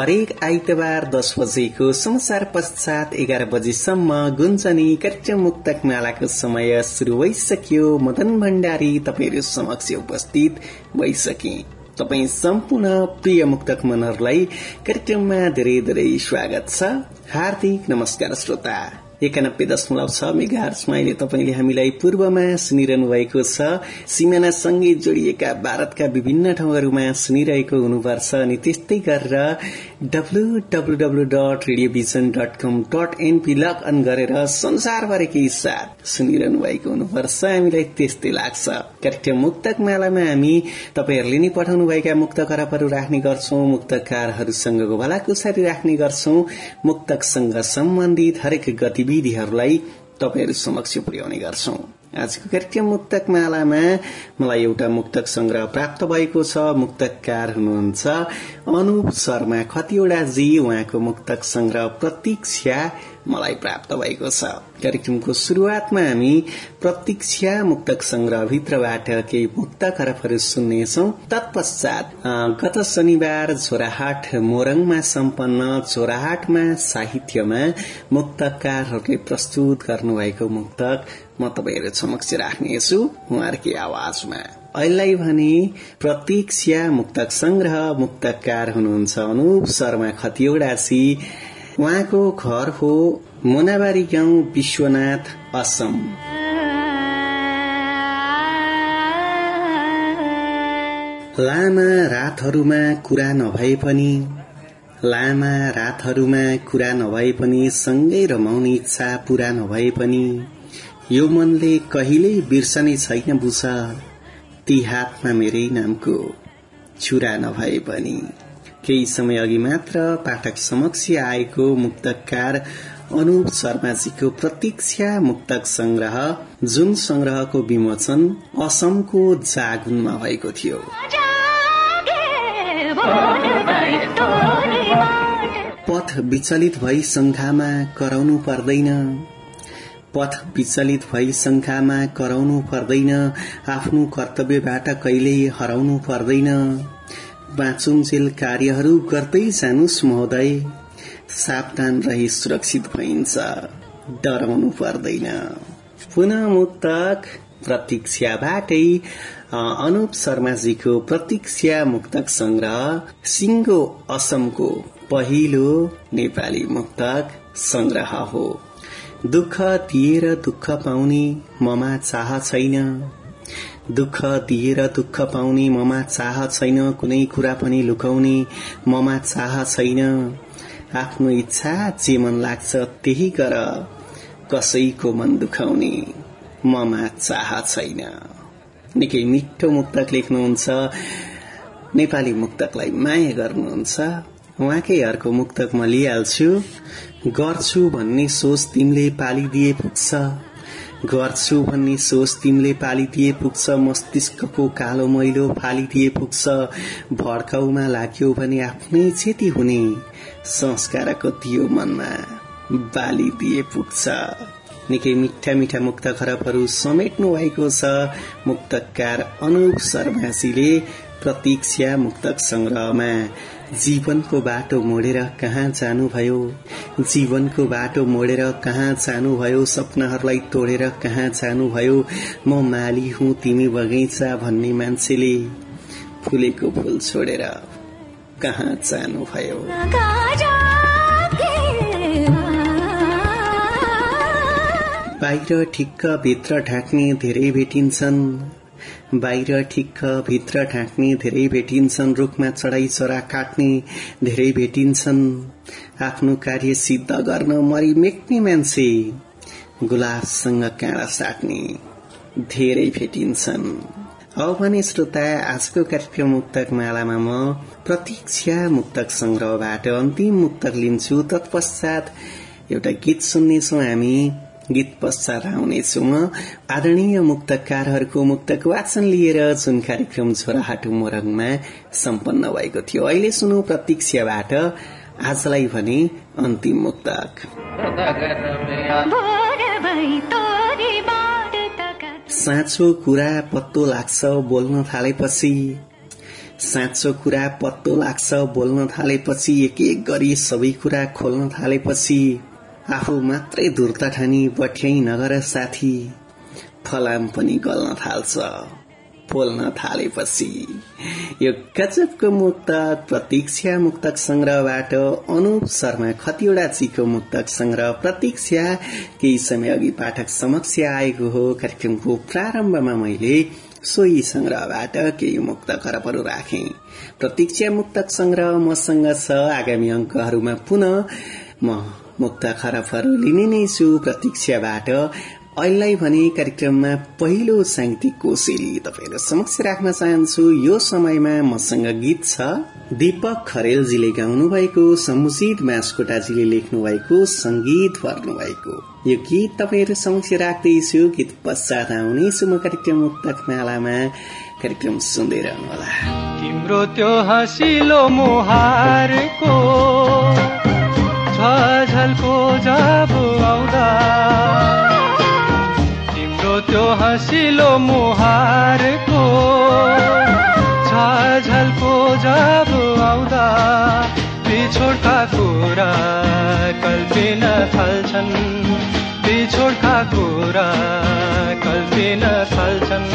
हरेक आइतबार दस बजेको समाचार पश्चात एघार बजेसम्म गुन्जनी मुक्तक मालाको समय शुरू भइसक्यो। मदन भण्डारी तपाईँहरू समक्ष उपस्थित भइसके। तपाईँ सम्पूर्ण प्रिय मुक्तक मनहरूलाई कार्यक्रममा धेरै धेरै स्वागत छ। हार्दिक नमस्कार श्रोता। एकानब्बे दशमलव छ मेगार्समा अहिले तपाईँले हामीलाई पूर्वमा सुनिरहनु भएको छ। सिमानासँगै जोडिएका भारतका विभिन्न ठाउँहरूमा सुनिरहेको हुनुपर्छ अनि त्यस्तै गरेर WWW dot radio vision dot com dot NP log on गरेर संसारभरिकै साथ सुनिरहनु भएको हुनुपर्छ। हामीलाई त्यस्तै लाग्छ। कार्यक्रम मुक्तक मालामा हामी तपाईँहरूले नै पठाउनुभएका मुक्त खराबहरू राख्ने गर्छौं मुक्तकारहरूसँगको भलाकुसारी राख्ने गर्छौं मुक्तकसँग सम्बन्धित हरेक गतिविधि विधिहरूलाई तपाईँहरू समक्ष पुर्याउने गर्छौं। आजको कार्यक्रम मुक्तक मालामा मलाई एउटा मुक्तक संग्रह प्राप्त भएको छ मुक्तकार हुनुहुन्छ अनुप शर्मा। खतिवड़ा जी उहाँको मुक्तक संग्रह प्रतीक्षा मलाई प्राप्त भएको छ। कार्यक्रमको शुरूआतमा हामी प्रतीक्षा मुक्तक संग्रह भित्रबाट केही मुक्त खरबहरू सुन्नेछौ। तत्पश्चात गत शनिबार झोराहाट मोरङमा सम्पन्न झोराहाटमा साहित्यमा मुक्तकारहरूले प्रस्तुत गर्नुभएको मुक्तक म तपाईँहरू समक्ष राख्नेछु उहाँहरूकै आवाजमा। अहिले भने प्रतीक्षा मुक्तक संग्रह मुक्तकार हुनुहुन्छ अनुप शर्मा खतिवड़ासी उहाँको घर हो मोनाबारी गाउँ विश्वनाथ असम। लामा रातहरूमा कुरा नभए पनि लामा रातहरूमा कुरा नभए पनि सँगै रमाउने इच्छा पूरा नभए पनि यो मनले कहिल्यै बिर्सने छैन बुझ ती हातमा मेरै नामको छुरा नभए पनि। केही समय अघि मात्र पाठक समक्ष आएको मुक्तकार अनुप शर्माजीको प्रतीक्षा मुक्तक संग्रह जुन संग्रहको विमोचन असमको जागुनमा भएको थियो। पथ विचलित भई संखामा कराउनु पर्दैन। पथ विचलित भई शंखामा कराउनु पर्दैन। आफ्नो कर्तव्यबाट कहिल्यै हराउनु पर्दैन। बाँचुन्जेल कार्यहरू गर्दै जानुस् महोदय। सावधान रही सुरक्षित भइन्छ। डराउनु पर्दैन। पुनः मुक्तक प्रतीक्षाबाटै अनुप शर्माजीको प्रतीक्षा मुक्तक संग्रह सिंगो असमको पहिलो नेपाली मुक्तक संग्रह हो। दुःख दिएर दुःख पाउने ममा चाह छैन। दुःख दिएर दुःख पाउने ममा चाह छैन। कुनै कुरा पनि लुकाउने ममा चाह छैन। आफ्नो इच्छा जे मन लाग्छ त्यही गर। कसैको मन दुखाउने ममा चाह छैन। निकै मिठो मुक्तक लेख्नुहुन्छ। नेपाली मुक्तकलाई माया गर्नुहुन्छ। उहाँकै अर्को मुक्तक म लिइहाल्छु। गर्छु भन्ने सोच तिमीले पालिदिए पुग्छ। गर्छु भन्ने सोच तिमीले पालिदिए पुग्छ। मस्तिष्कको कालो मैलो फालिदिए पुग्छ। भड्काउमा लाग्यो भने आफ्नै क्षति हुने संस्कारको दियो मनमा बालिदिए पुग्छ। निकै मिठा मिठा मुक्त खरबहरू समेट्नु भएको छ। मुक्तकार अनुप शर्माजीले प्रतीक्षा मुक्तक संग्रहमा जीवनको बाटो मोडेर कहाँ जानुभयो जीवनको बाटो मोडेर कहाँ जानुभयो सपनाहरूलाई तोडेर कहाँ जानुभयो म माली हुँ तिमी बगैँचा भन्ने मान्छेले फुलेको फूल छोडेर कहाँ जानुभयो बाहिर ठिक्क भित्र ढाक्ने धेरै भेटिन्छन्। बाहिर ठिक्क भित्र ढाक्ने धेरै भेटिन्छन् रुखमा चढाई चरा काट्ने धेरै भेटिन्छन्। आफ्नो कार्य सिद्ध गर्न मरि मेक्ने मान्छे गुलाबसँग काँडा साट्ने धेरै भेटिन्छन्। अब भने श्रोता आजको कार्यक्रम मुक्तक मालामा म प्रतीक्षा मुक्तक संग्रहबाट अन्तिम मुक्तक लिन्छु। तत्पश्चात एउटा गीत सुन्नेछौ हामी। गीत पश्चात आउनेछु म आदरणीय मुक्तकारहरूको मुक्तक वाचन लिएर जुन कार्यक्रम छोराहाटु मोरङमा सम्पन्न भएको थियो अहिले सुनौ प्रतीक्षाबाट। आजलाई भने अन्तिम मुक्तक। साँचो कुरा पत्तो लाग्छ बोल्न थालेपछि। साँचो कुरा पत्तो लाग्छ बोल्न थालेपछि एक एक गरी सबै कुरा खोल्न थालेपछि। आफू मात्रै धुर्ता ठानी बठ्याइ नगर साथी फलाम पनि गल्न थाल्छ बोल्न थालेपछि। यो गजबको मुक्तक प्रतीक्षा मुक्तक संग्रहबाट अनुप शर्मा खतिवड़ाजीको मुक्तक संग्रह प्रतीक्षा केही समय अघि पाठक समक्ष आएको हो। कार्यक्रमको प्रारम्भमा मैले सोही संग्रहबाट केही मुक्त खरबहरू राखे। प्रतीक्षा मुक्तक संग्रह मसँग छ आगामी अंकहरूमा पुनः म मुक्त खरबहरू लिने नै छु प्रतीक्षाबाट। अहिले भने कार्यक्रममा पहिलो साङ्गीतिक कोसेली तपाईँहरू समक्ष राख्न चाहन्छु। यो समयमा मसँग गीत छ। दीपक खरेलजीले गाउनु भएको समुचित मासकोटाजीले लेख्नु भएको संगीत भर्नु भएको यो गीत तपाईँहरू समक्ष राख्दैछु। गीत पश्चात आउनेछु म कार्यक्रम मुक्तक मालामा कार्यक्रम सुन्दै रहनुहोला। तिम्रो त्यो हसिलो मुहारको झलको जब आउँदा। तिम्रो त्यो हसिलो मुहारको झलको जब आउँदा पिछोडका कुरा कल्पिन थाल्छन्। पिछोडका कुरा कल्पिन थाल्छन्।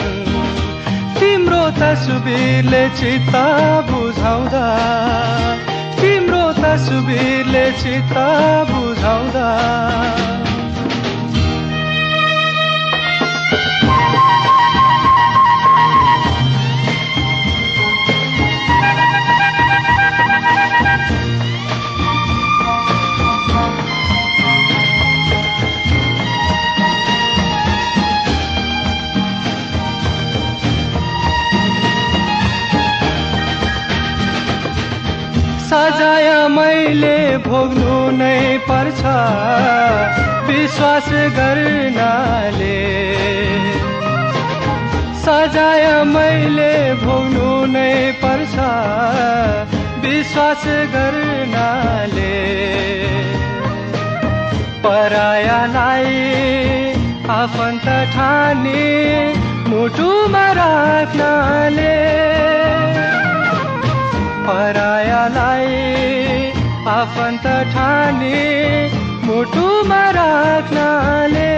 तिम्रो तस्बिरले चित्त बुझाउँदा तस्बिरले चित्त बुझाउँदा। सजाय मैले भोग्नु नै पर्छ। विश्वास गर्नाले। सजाय मैले भोग्नु नै पर्छ। विश्वास गर्नाले। परायालाई आफन्त ठाने मुटुमा राख्नाले। परायालाई आफन्त ठाने मुटुमा राख्नाले।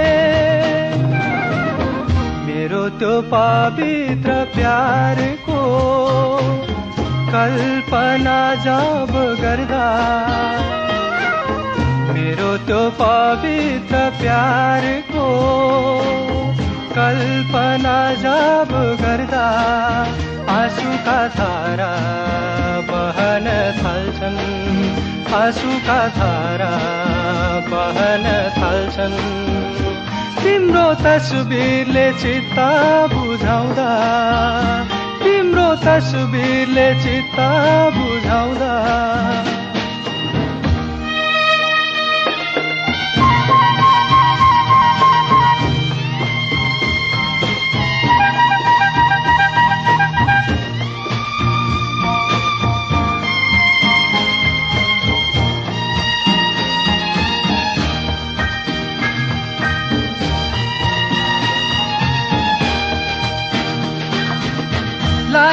मेरो त्यो पवित्र प्यारको कल्पना जब गर्दा मेरो त्यो पवित्र प्यारको कल्पना जब गर्दा आँसुका धारा आँसुका धारा बहन थाल्छन्। तिम्रो तस्बिरले चित्त बुझाउँदा तिम्रो तस्बिरले चित्त बुझाउँदा।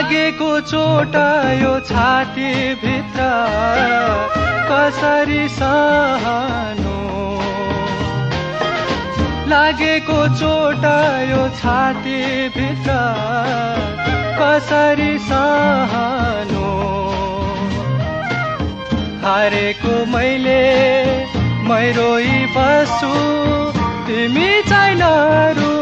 लागेको चोट यो छाती भित्र कसरी सहनु? लागेको चोट यो छाती भित्र कसरी सहनु? हारेको मैले मै रोइ बस्छु तिमी चाहिँ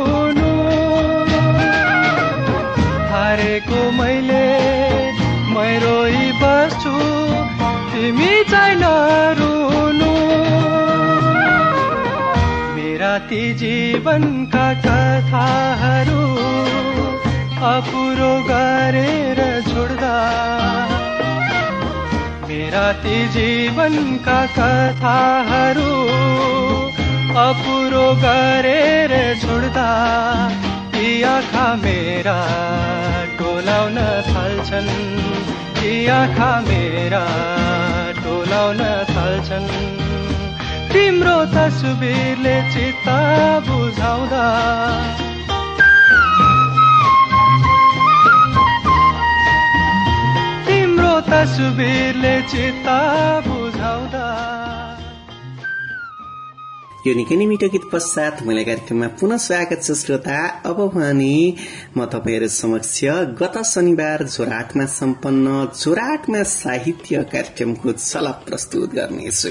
तिमी चाहिँ नरुनु। मेरा ती जीवनका कथाहरू अपुरो गरेर छोड्दा। मेरा ती जीवनका कथाहरू अपुरो गरेर छोड्दा। ती आँखा मेरा टोलाउन थाल्छन्। ती आँखा मेरा टोलाउन थाल्छन्। तिम्रो तस्बिरले चित्त बुझाउँदा। तिम्रो तस्बिरले चित्त यो निकै नै मिठो गीत पश्चात मैले कार्यक्रममा पुनः स्वागत छ श्रोता। अब भने म तपाईँहरू समक्ष गत शनिबार जोराटमा सम्पन्न जोराटमा साहित्य कार्यक्रमको झलक प्रस्तुत गर्नेछु।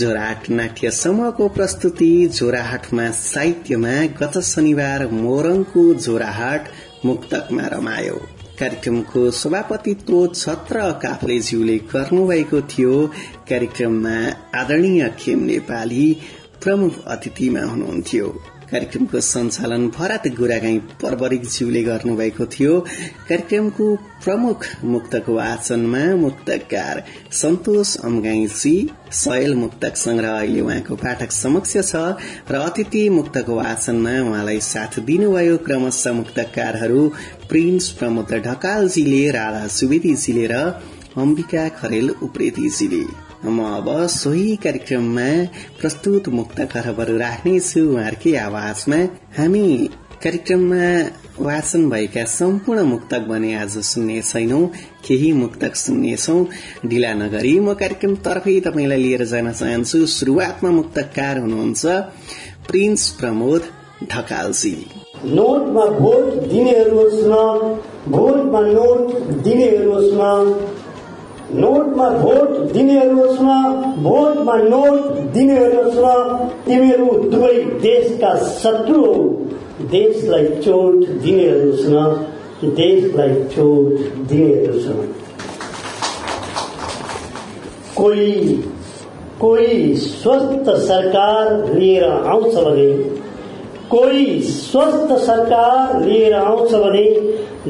जोराट नाट्य समूहको प्रस्तुति जोराहाटमा साहित्यमा गत शनिबार मोरङको जोराहाट मुक्तकमा रमायो। कार्यक्रमको सभापतित्व छत्र काफ्लेज्यूले गर्नुभएको थियो। कार्यक्रममा आदरणीय खेम नेपाली प्रमुख अतिथिमा हुनुहुन्थ्यो। कार्यक्रमको सञ्चालन भरत गुरागाई पर्वरिक ज्यूले गर्नुभएको थियो। कार्यक्रमको प्रमुख मुक्तक वाचनमा मुक्तकार सन्तोष अमगाईजी सयल मुक्तक संग्रह अहिले उहाँको पाठक समक्ष छ र अतिथि मुक्तक वाचनमा उहाँलाई साथ दिनुभयो क्रमशः मुक्तकारहरू प्रिन्स प्रमोद ढकालजीले राधा सुवेदीजीले र अम्बिका खरेल उप्रेतीजीले। म अब सोही कार्यक्रममा प्रस्तुत मुक्त खरबहरू राख्नेछु उहाँहरूकै आवाजमा। हामी कार्यक्रममा वाचन भएका सम्पूर्ण मुक्तक भने आज सुन्ने छैनौं केही मुक्तक सुन्नेछौ। ढिला नगरी म कार्यक्रम तर्फै तपाईँलाई लिएर जान चाहन्छु। शुरूआतमा मुक्तकार हुनुहुन्छ प्रिन्स प्रमोद ढकालजी। नोटमा भोट दिनेहरू होस् भोटमा नोट दिनेहरू नोटमा भोट दिनेहरू होस् न भोटमा नोट दिनेहरू होस् न तिमीहरू दुवै देशका शत्रु देशलाई चोट दिनेहरू होस् न देशलाई चोट दिनेहरू होस् न। कोही कोही स्वस्थ सरकार लिएर आउँछ भने कोही स्वस्थ सरकार लिएर आउँछ भने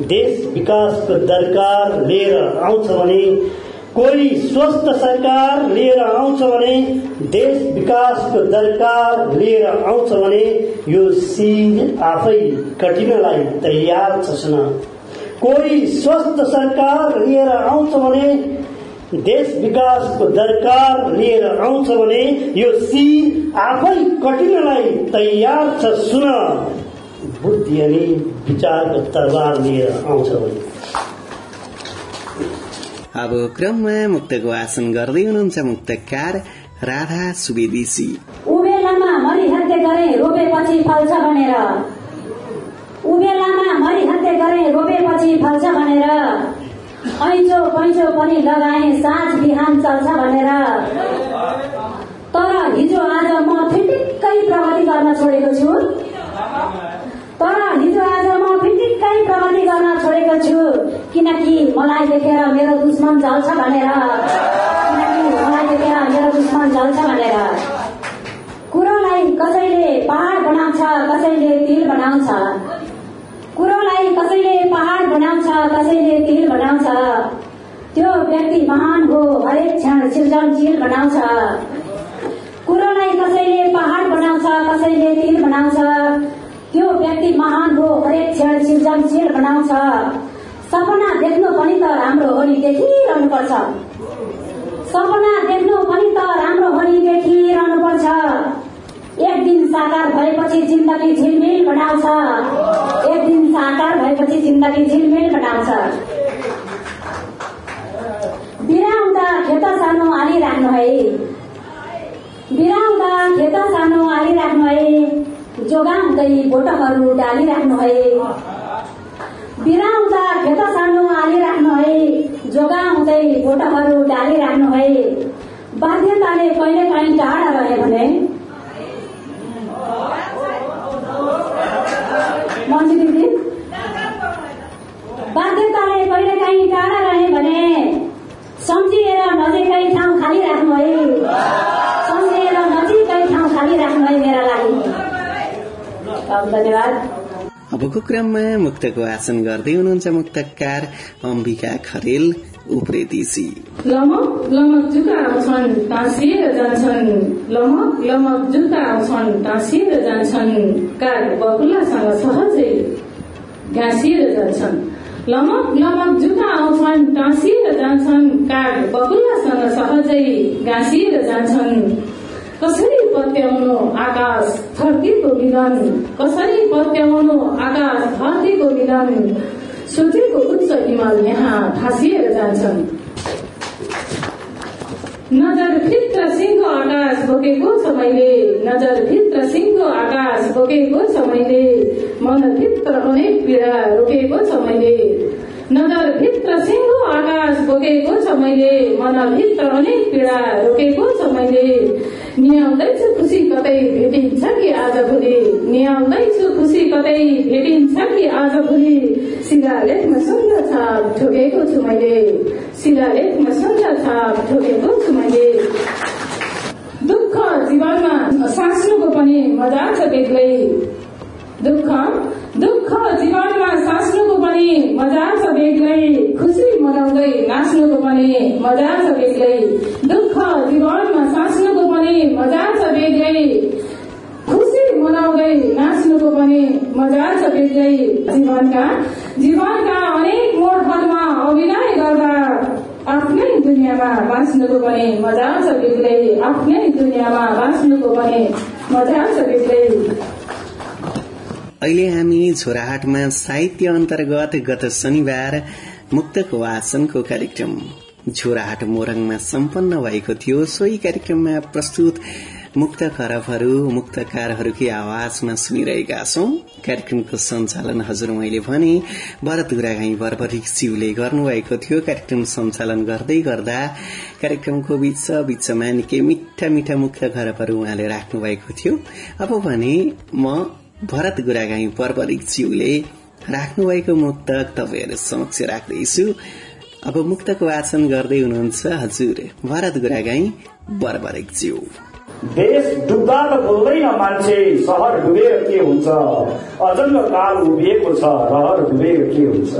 देश विकासको दरकार लिएर आउँछ भने कोही स्वस्थ सरकार लिएर आउँछ भने देश विकासको दरकार लिएर आउँछ भने यो सिज आफै कटिनलाई तयार छ सुन कोही स्वस्थ सरकार लिएर आउँछ भने देश विकासको दरकार लिएर आउँछ भने यो सिर आफै कटिनलाई तयार छ सुन बुद्धि अनि विचारको तरबार लिएर आउँछ भने। अब क्रममा मुक्तको वाचन गर्दै हुनुहुन्छ मुक्तकार राधा सुवेदीसी। उबेलामा गरे उबेलामा गरे ऐचो पनि लगाए साँझ बिहान चल्छ भनेर। तर हिजो आज म फिटिक्कै प्रगति गर्न छोडेको छु। तर हिजो आज म फिटिक्कै प्रगति गर्न छोडेको छु। किनकि मलाई देखेर मेरो दुश्मन जल्छ भनेर। किनकि मलाई देखेर मेरो दुश्मन जल्छ भनेर। कुरोलाई कसैले पहाड बनाउँछ कसैले तिल बनाउँछ। कुरोलाई कसैले पहाड बनाउँछ कसैले तिल बनाउँछ। त्यो व्यक्ति महान हो हरेक क्षण सृजनशील बनाउँछ। कुरोलाई कसैले पहाड बनाउँछ कसैले तिल बनाउँछ। त्यो व्यक्ति महान हो हरेक क्षण सृजनशील बनाउँछ। सपना देख्नु पनि त राम्रो हो नि देखिरहनु पर्छ सपना देख्नु पनि त राम्रो हो नि देखिरहनु पर्छ एक दिन साकार भएपछि जिन्दगी झिलमिल बनाउँछ। एक दिन साकार भएपछि जिन्दगी झिलमिल बनाउँछ। बिराउँदा खेत सानो हालिराख्नु है। बिराउँदा खेत सानो हालिराख्नु है। जोगाउँदै बोटहरू डालिराख्नु है। बिराउँदा खेत सानो हालिराख्नु है। जोगाउँदै बोटहरू डालिराख्नु है। बाध्यताले कहिले काहीँ टाढा रहे भने? दिदी बाध्यताले कहिले काहीँ टाढा रहे भने? सम्झिएर नजिकै ठाउँ खाली राख्नु है सम्झिएर नजिकै ठाउँ खाली राख्नु है मेरा लागि धन्यवाद। अबको क्रममा मुक्तको वाचन गर्दै हुनुहुन्छ मुक्तकार अम्बिका खरेल उप्रेतीसी लमक लमक जुका आउँछन् टाँसिएर जान्छन् लमक लमक जुका आउँछन् टाँसिएर जान्छन् कार बकुलासँग सहजै गाँसिएर जान्छन्। लमक लमक जुका आउँछन् टाँसिएर जान्छन् काग बकुलासँग सहजै गाँसिएर जान्छन्। कसरी पत्याउनु आकाश धरतीको मिलन कसरी पत्याउनु आकाश धरतीको मिलन सोचेको उच्च हिमाल यहाँ ठासिएर जान्छन्। नजर भित्र सिंहको आकाश बोकेको छ मैले। नजर भित्र सिंहको आकाश बोकेको छ मैले। मन भित्र अनेक पीडा रोकेको छ मैले। नजर भित्र सिंहको आकाश बोकेको छ मैले। मन भित्र अनेक पीडा रोकेको छ मैले। निहाल्दैछु खुसी कतै भेटिन्छ कि आज भोलि? निहाल्दैछु खुसी कतै भेटिन्छ कि आज भोलि? शिलालेखमा सुन्दर छाप ठोकेको छु मैले। शिलालेखमा सुन्दर छाप ठोकेको छु मैले। दुःख जीवनमा सास्नुको पनि मजा छ बेग्लै। दुःख दुःख जीवनमा सास्नुको पनि मजा छ बेग्लै। खुसी मनाउँदै नाच्नुको पनि मजा छ बेग्लै। दुःख जीवनमा सास्नुको पनि मजा छ बेग्लै खुसी मनाउँदै नाच्नुको पनि मजा छ बेग्लै जीवनका जीवनका अनेक मोडहरूमा अभिनय गर्दा आफ्नै दुनियाँमा बाँच्नुको पनि मजा छ बेग्लै आफ्नै दुनियाँमा बाँच्नुको पनि मजा छ बेग्लै अहिले हामी झोराहाटमा साहित्य अन्तर्गत गत शनिबार मुक्तक वाचनको कार्यक्रम। झोराहाट मोरङमा सम्पन्न भएको थियो। सोही कार्यक्रममा प्रस्तुत मुक्त खरबहरू मुक्तकारहरूकै आवाजमा सुनिरहेका छौं। कार्यक्रमको सञ्चालन हजुर मैले भने भरत गुरागाई बर्बरिक शिवले गर्नुभएको थियो। कार्यक्रम सञ्चालन गर्दै गर्दा कार्यक्रमको बीच बीचमा निकै मिठा मिठा मुक्त खरबहरू उहाँले राख्नु भएको थियो। अब भने म भरत गुरागाई बर्बरिक ज्यूले राख्नुभएको मुक्तक तपाईँहरू समक्ष राख्दैछु। अब मुक्तको वाचन गर्दै हुनुहुन्छ हजुर। भरत गुरागाई बर्बरिक ज्यू देश डुब्दा त बोल्दैन मान्छे सहर डुबेर के हुन्छ? अजङ्ग काल उभिएको छ रहर डुबेर के हुन्छ?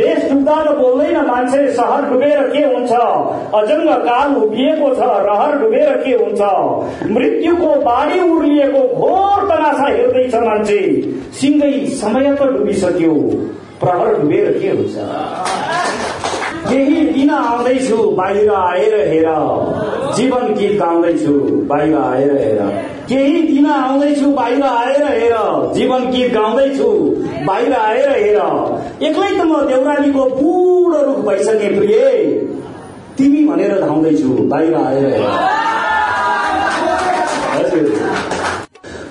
देश डुब्दा त बोल्दैन मान्छे सहर डुबेर के हुन्छ? अजङ्ग काल उभिएको छ रहर डुबेर के हुन्छ? मृत्युको बाढी उर्लिएको घोर तनासा हेर्दैछ मान्छे। सिङ्गै समय त डुबिसक्यो प्रहर डुबेर के हुन्छ? केही दिन आउँदैछु बाहिर आएर हेर जीवन गीत गाउँदैछु बाहिर आएर हेर केही दिन आउँदैछु बाहिर आएर हेर जीवन गीत गाउँदैछु बाहिर आएर हेर एक्लै त म देउरालीको बुढो रूप भइसके प्रिय तिमी भनेर धाउँदैछु बाहिर आएर हेर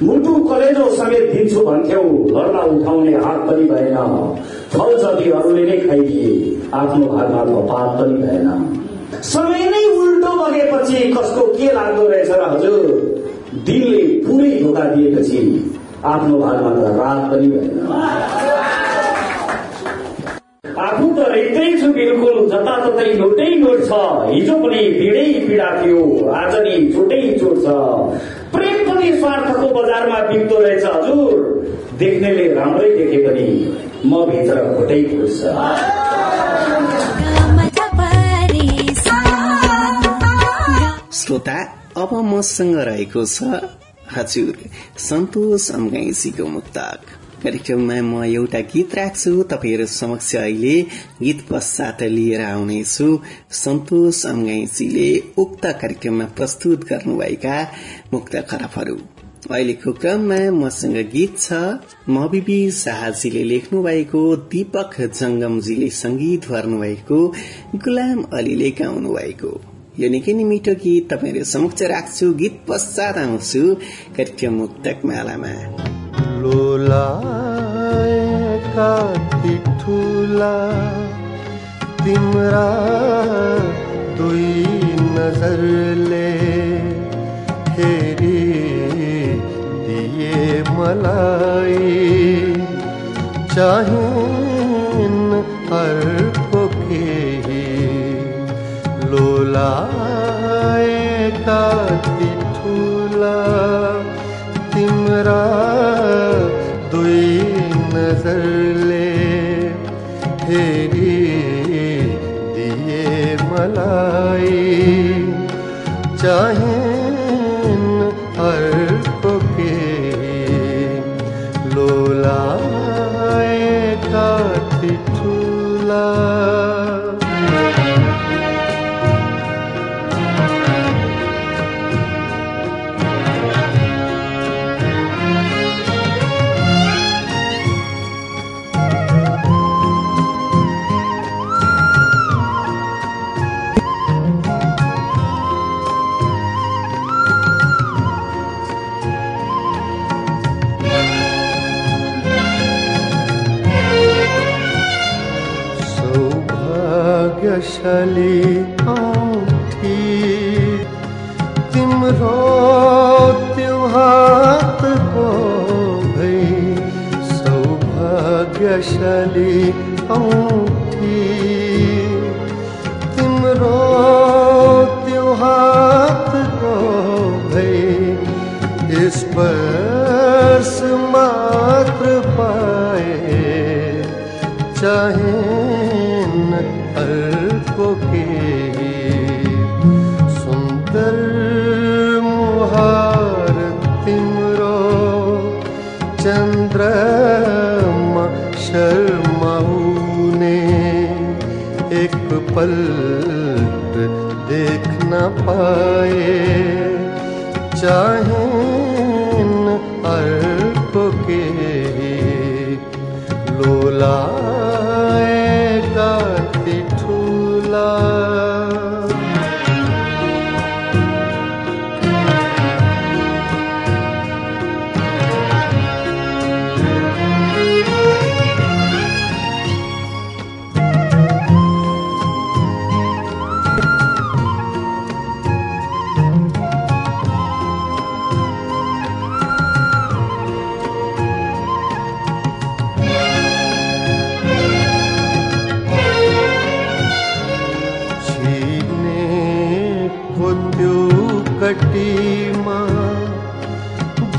मुटु कलेजो समेत दिन्छु भन्थ्यौ घरमा उठाउने हात पनि भएन फल सब्जीहरूले नै खाइदिए। आफ्नो भागमा पात पनि भएन। समय नै उल्टो बगेपछि कसको के लाग्दो रहेछ र हजुर? दिनले पुरै धोका दिएपछि आफ्नो भागमा त रात पनि भएन। आफू त रेतै छु बिल्कुल जताततै नोटै नोट छ। हिजो पनि पीडै पीडा थियो आज नि छुटै चोट छ। पनि स्वार्थको बजारमा बिक्दो रहेछ हजुर। देख्नेले राम्रै देखे पनि म भित्र खोटै फुट्छ श्रोता अब मसँग रहेको छ हजुर सन्तोष अम्गाइसीको मुक्तक। कार्यक्रममा म एउटा गीत राख्छु। तपाईँहरू समक्ष अहिले गीत पश्चात लिएर आउनेछु। सन्तोष अम्गाइसीले उक्त कार्यक्रममा प्रस्तुत गर्नुभएका मुक्त खराबहरू। अहिलेको क्रममा मसँग गीत छ। मबिबी शाहजीले लेख्नु भएको दीपक जंगमजीले संगीत भर्नुभएको गुलाम अलीले गाउनु भएको यो निकै नै मिठो गीत तपाईँहरू समक्ष राख्छु। गीत पश्चात आउँछु कार्यक्रम मुक्तक मालामा। लोला तिमरा दु हेरी दिए मलाई चाहि हर फोहि लोला काति ठुला तििमरा नजरले हेरी दिए मलाई। चाहिन् देख्न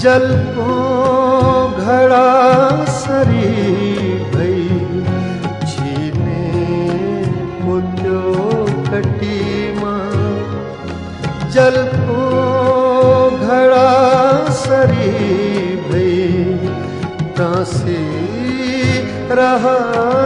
चल्पोरि भी पुटिमा चल्पो सरी भई तासी रहा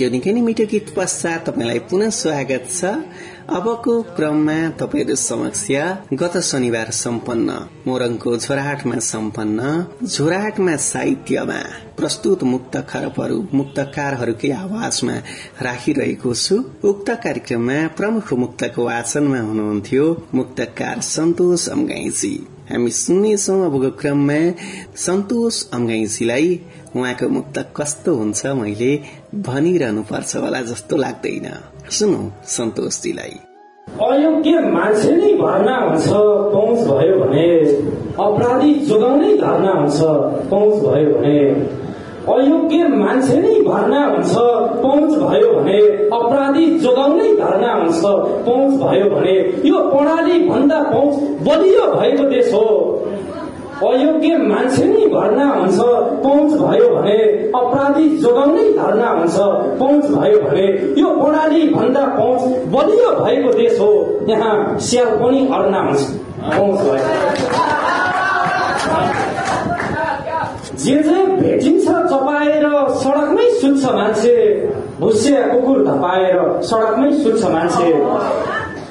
यो निकै नै मिठो गीत पश्चात तपाईँलाई पुनः स्वागत छ। अबको क्रममा तपाईँहरू समक्ष गत शनिबार सम्पन्न मोरङको झोराहाटमा सम्पन्न झोराहाटमा साहित्यमा प्रस्तुत मुक्त खरबहरू मुक्तकारहरूकै आवाजमा राखिरहेको छु। उक्त कार्यक्रममा प्रमुख मुक्तको वाचनमा हुनुहुन्थ्यो मुक्तकार सन्तोष अम्गाईजी। हामी सुन्नेछौ अबको क्रममा सन्तोष अम्गाईजीलाई उहाँको मुक्त कस्तो हुन्छ मैले भनिरहनु पर्छ होला जस्तो लाग्दैन सुनौ सन्तोषजीलाई अयोग्य मान्छे नै भर्ना हुन्छ पहुँच भयो भने अपराधी जोगाउनै धर्ना हुन्छ पहुँच भयो भने अयोग्य मान्छे नै भर्ना हुन्छ पहुँच भयो भने अपराधी जोगाउनै धर्ना हुन्छ पहुँच भयो भने यो प्रणाली भन्दा पहुँच बलियो भएको देश हो। अयोग्य मान्छे नै भर्ना हुन्छ पहुँच भयो भने अपराधी जोगाउनै धर्ना हुन्छ पहुँच भयो भने यो प्रणाली भन्दा पहुँच बलियो भएको देश हो। यहाँ स्याल पनि अड्ना हुन्छ। पहुँच भयो। जे जे भेटिन्छ चपाएर सडकमै सुत्छ मान्छे भुसिया कुकुर धपाएर सडकमै सुत्छ मान्छे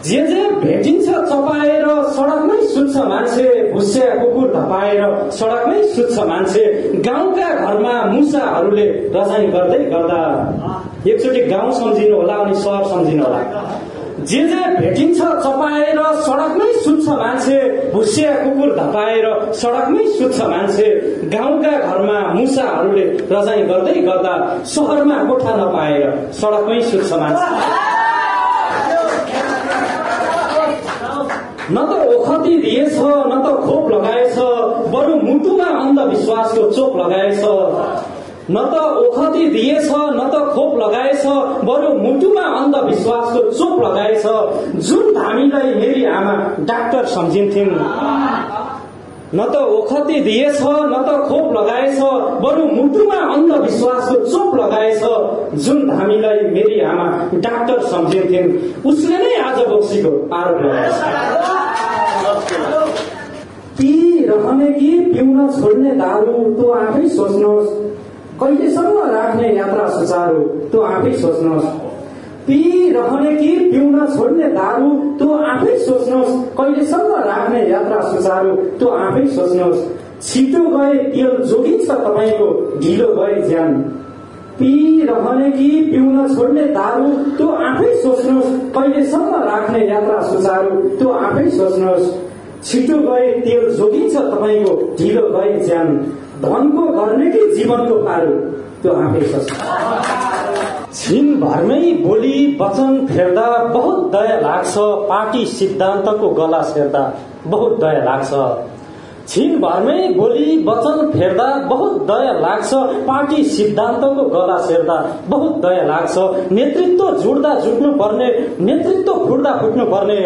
जे जे भेटिन्छ चपाएर सडकमै सुत्छ मान्छे भुसिया कुकुर धपाएर सडकमै सुत्छ मान्छे गाउँका घरमा मुसाहरूले रजाइ गर्दै गर्दा एकचोटि गाउँ सम्झिनु होला अनि सहर सम्झिनु होला जे जे भेटिन्छ चपाएर सडकमै सुत्छ मान्छे भुसिया कुकुर धपाएर सडकमै सुत्छ मान्छे गाउँका घरमा मुसाहरूले रजाइ गर्दै गर्दा सहरमा कोठा नपाएर सडकमै सुत्छ मान्छे। न त ओखती दिएछ न त खोप लगाएछ बरु मुटुमा अन्धविश्वासको चोप लगाएछ। न त ओखती दिएछ न त खोप लगाएछ बरु मुटुमा अन्धविश्वासको चोप लगाएछ। जुन हामीलाई मेरी आमा डाक्टर सम्झिन्थिन् न त ओखती दिएछ न त खोप लगाएछ बरु मुटुमा अन्धविश्वासको चोप लगाएछ। जुन हामीलाई मेरी आमा डाक्टर सम्झिन्थिन् उसले नै आज बक्सीको आरोप लगाएछ। पिरहने कि पिउन छोड्ने दारू त्यो आफै सोच्नुहोस्। कहिलेसम्म राख्ने यात्रा सुचारू? त्यो आफै सोच्नुहोस्। पिरहने कि पिउन छोड्ने दारू त्यो आफै सोच्नुहोस्। कहिलेसम्म राख्ने यात्रा सुचारू? त्यो आफै सोच्नुहोस्। छिटो गए तेल जोगिन्छ तपाईँको। ढिलो गए ज्यान। पिरहने कि पिउन छोड्ने दारू त्यो आफै सोच्नुहोस्। कहिलेसम्म राख्ने यात्रा सुचारू? त्यो आफै सोच्नुहोस्। छिटो गए तेल जोगिन्छ तपाईँको। ढिलो गए ज्यान। धनको गर्ने कि जीवनको पारो? त्यो आफै सोच्नुहोस् छिन भरमै बोली वचन फेर्दा बहुत दया लाग्छ पार्टी सिद्धान्तको गला फेर्दा बहुत दया लाग्छ। छिन भरमै बोली वचन फेर्दा बहुत दया लाग्छ पार्टी सिद्धान्तको गला फेर्दा बहुत दया लाग्छ। नेतृत्व जुट्दा जुट्नु पर्ने नेतृत्व फुट्दा फुट्नु पर्ने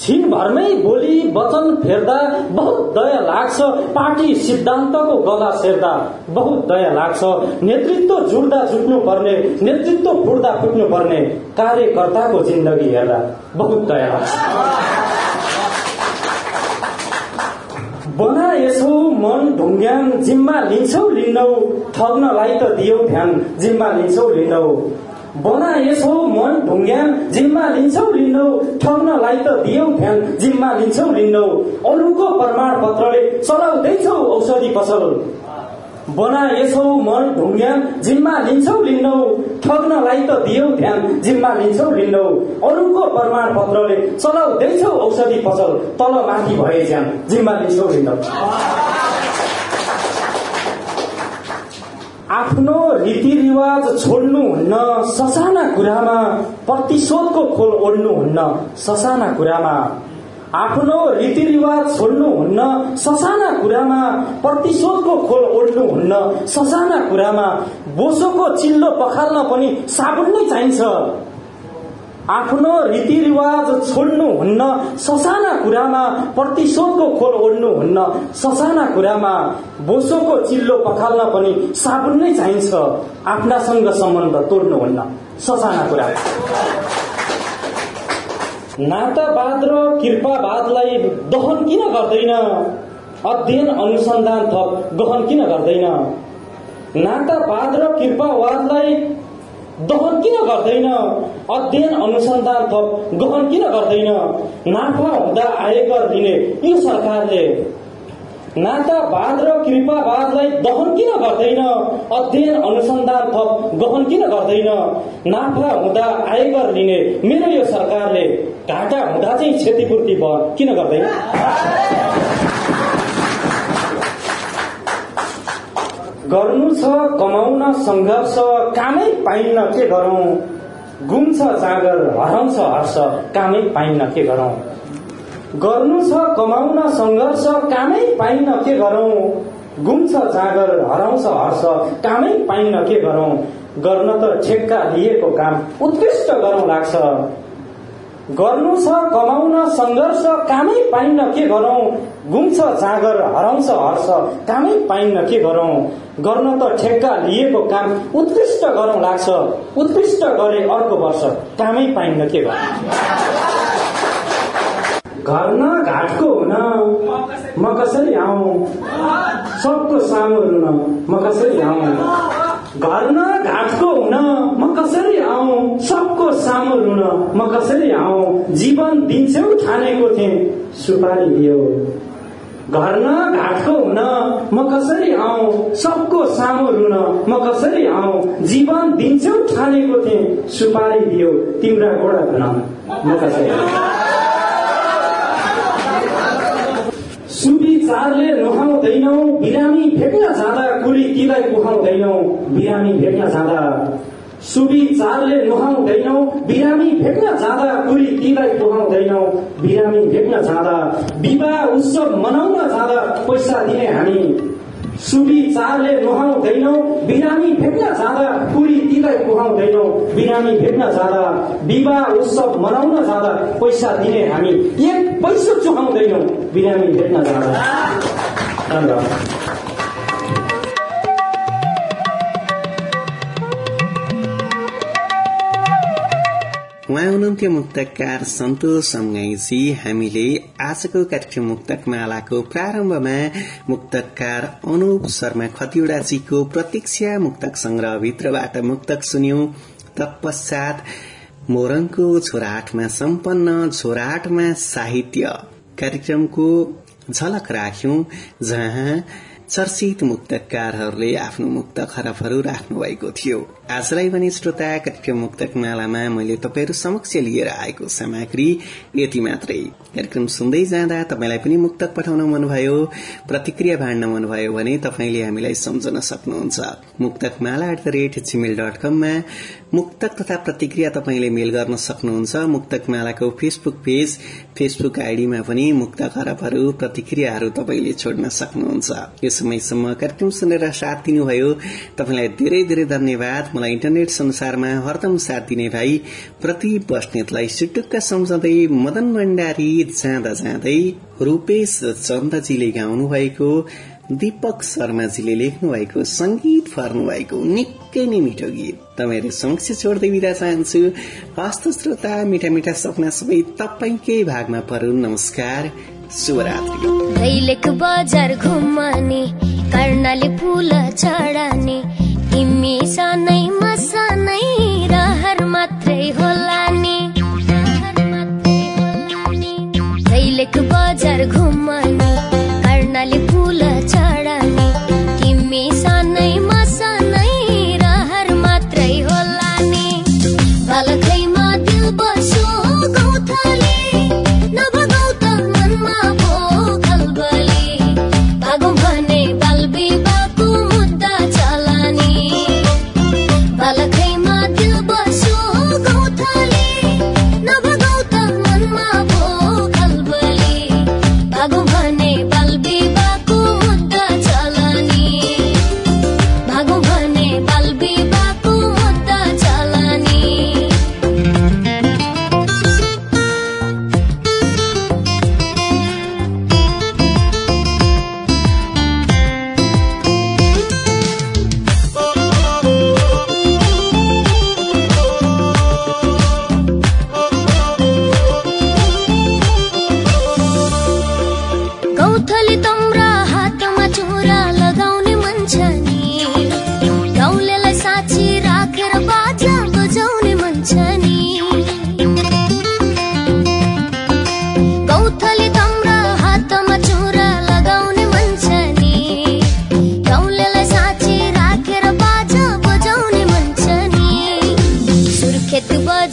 छिनभरमै बोली वचन फेर्दा बहुत दया लाग्छ पार्टी सिद्धान्तको गला फेर्दा बहुत दया लाग्छ। नेतृत्व जुट्दा जुट्नु पर्ने नेतृत्व फुट्दा फुट्नु पर्ने कार्यकर्ताको जिन्दगी हेर्दा बहुत दया लाग्छ। बना यसो मन ढुङ्ग्यान जिम्मा लिन्छौ लिनौ ठग्नलाई त दियौ ध्यान जिम्मा लिन्छौ लिनौ बना यसो मन ढुङ्ग्यान जिम्मा लिन्छौ लिनौ ठग्नलाई त दियौ ध्यान जिम्मा लिन्छौ लिनौ अरूको प्रमाण पत्रले चलाउँदैछौ औषधि पसल बना यसो मन ढुङ्ग्यान जिम्मा लिन्छौ लिनौ ठग्नलाई त दियौ ध्यान जिम्मा लिन्छौ लिनौ अरूको प्रमाण पत्रले चलाउँदैछौ औषधि पसल तल माथि भए ज्यान जिम्मा लिन्छौ लिनौ आफ्नो रीतिरिवाज छोड्नुहुन्न। ससाना कुरामा प्रतिशोधको खोल ओढ्नुहुन्न ससाना कुरामा। आफ्नो रीतिरिवाज छोड्नुहुन्न। ससाना कुरामा प्रतिशोधको खोल ओढ्नुहुन्न ससाना कुरामा बोसोको चिल्लो पखाल्न पनि साबुन नै चाहिन्छ। आफ्नो रीतिरिवाज छोड्नुहुन्न ससाना कुरामा प्रतिशोधको खोल ओढ्नुहुन्न ससाना कुरामा बोसोको चिल्लो पखाल्न पनि साबुन नै चाहिन्छ। आफ्नासँग सम्बन्ध तोड्नुहुन्न ससाना कुरा। नातावाद र कृपावादलाई दहन किन गर्दैन? अध्ययन अनुसन्धान थप गहन किन गर्दैन? नातावाद र कृपावादलाई दहन किन गर्दैन? अध्ययन अनुसन्धान थप गहन किन गर्दैन? नाफा हुँदा आयकर लिने यो सरकारले। नातावाद र कृपावादलाई दहन किन गर्दैन? अध्ययन अनुसन्धान थप गहन किन गर्दैन? नाफा हुँदा आयकर लिने मेरो यो सरकारले। घाटा हुँदा चाहिँ क्षतिपूर्ति वहन किन गर्दैन? गर्नु छ कमाउन सङ्घर्ष कामै पाइन्न के गरौँ? गुम्छ जाँगर हराउँछ हर्ष कामै पाइन्न के गरौँ? गर्नु छ कमाउन सङ्घर्ष कामै पाइन्न के गरौँ? गुम्छ जाँगर हराउँछ हर्ष कामै पाइन्न के गरौँ? गर्न त ठेक्का लिएको काम उत्कृष्ट गरौँ लाग्छ। गर्नु छ कमाउन सङ्घर्ष कामै पाइन्न के गरौँ? गुम्छ जाँगर हराउँछ हर्ष कामै पाइन्न के गरौँ? गर्न त ठेक्का लिएको काम उत्कृष्ट गरौँ लाग्छ। उत्कृष्ट गरे अर्को वर्ष कामै पाइन्न के गरौँ? घर न घाटको हुन म कसरी आऊ सबको सामु रुन म कसरी आऊ घर न घाटको हुन म कसरी आऊ सबको सामु रुन म कसरी आऊ जीवन दिन्छौ ठानेको थिएँ। सुपारी दियो। घर न घाटको हुन म कसरी आऊ सबको सामु रुन म कसरी आऊ जीवन दिन्छौ ठानेको थिएँ। सुपारी दियो। तिम्रा गोडा धुन म कसरी आऊ सुविचारले नुहाउँदैनौ बिरामी भेट्न जाँदा कुली किलाई कुहाउँदैनौ बिरामी भेट्न जाँदा। सुविचारले नुहाउँदैनौ बिरामी भेट्न जाँदा कुली किलाई कुहाउँदैनौ बिरामी भेट्न जाँदा। विवाह उत्सव मनाउन जाँदा पैसा दिने हामी। सुविचारले नुहाउँदैनौ बिरामी भेट्न जाँदा कुरी तिलाई कुहाउँदैनौ बिरामी भेट्न जाँदा विवाह उत्सव मनाउन जाँदा पैसा दिने हामी एक पैसा चुहाउँदैनौ बिरामी भेट्न जाँदा। उहाँ हुनुहुन्थ्यो मुक्तकार सन्तोष समगाईजी हामीले आजको कार्यक्रम मुक्तक मालाको प्रारम्भमा मुक्तकार अनुप शर्मा खतिवड़ाजीको प्रतीक्षा मुक्तक संग्रहभित्रबाट मुक्तक सुन्यौं। तत्पश्चात मोरङको झोराटमा सम्पन्न झोराटमा साहित्य कार्यक्रमको झलक राख्यौं जहाँ चर्चित मुक्तकारहरूले आफ्नो मुक्त खरबहरू राख्नु भएको थियो। आजलाई पनि श्रोता कार्यक्रम मुक्तक मालामा मैले तपाईँहरू समक्ष लिएर आएको सामग्री यति मात्रै। कार्यक्रम सुन्दै जाँदा तपाईँलाई पनि मुक्तक पठाउन मनभयो प्रतिक्रिया बाँड्न मनभयो भने तपाईँले हामीलाई सम्झन सक्नुहुन्छ। मुक्तक माला at the rate Gmail dot कममा मुक्तक तथा प्रतिक्रिया तपाईँले मेल गर्न सक्नुहुन्छ। मुक्तक मालाको फेसबुक पेज फेसबुक आईडीमा पनि मुक्त खरबहरू प्रतिक्रियाहरू तपाईँले छोड्न सक्नुहुन्छ। समयसम्म कार्यक्रम सुनेर साथ दिनुभयो। तपाईँलाई धेरै धेरै धन्यवाद। मलाई इन्टरनेट संसारमा हरदम साथ दिने भाइ प्रति बस्नेतलाई सिटुक्क सम्झँदै मदन भण्डारी जाँदा जाँदै रूपेश चन्दजीले गाउनु भएको दीपक शर्माजीले लेख्नु भएको संगीत फर्नु भएको निकै नै मिठो गीत। तपाईँहरू समक्ष छोड्दै बिदा चाहन्छु। हस्त श्रोता मिठा मिठा सपना सबै तपाईँकै भागमा परुन्। नमस्कार। शुभरात्रि दैलेख बजार घुम्ने कर्णाली फुल चढाने तिमी सानै मसानै रहर मात्रै होला नि दैलेख बजार घुम्ने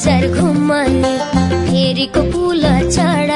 बजार घुमनी फेरिको पुल चढ